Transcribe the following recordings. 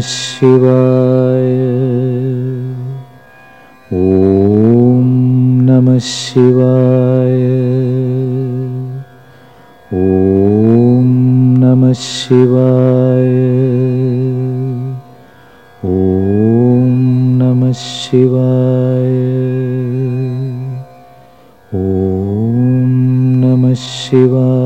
शिवाय। ॐ नमः शिवाय। ॐ नमः शिवाय। ॐ नमः शिवाय। ॐ नमः शिवाय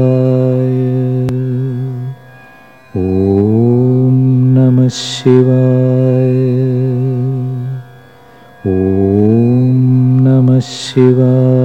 शिवाय। ॐ नमः शिवाय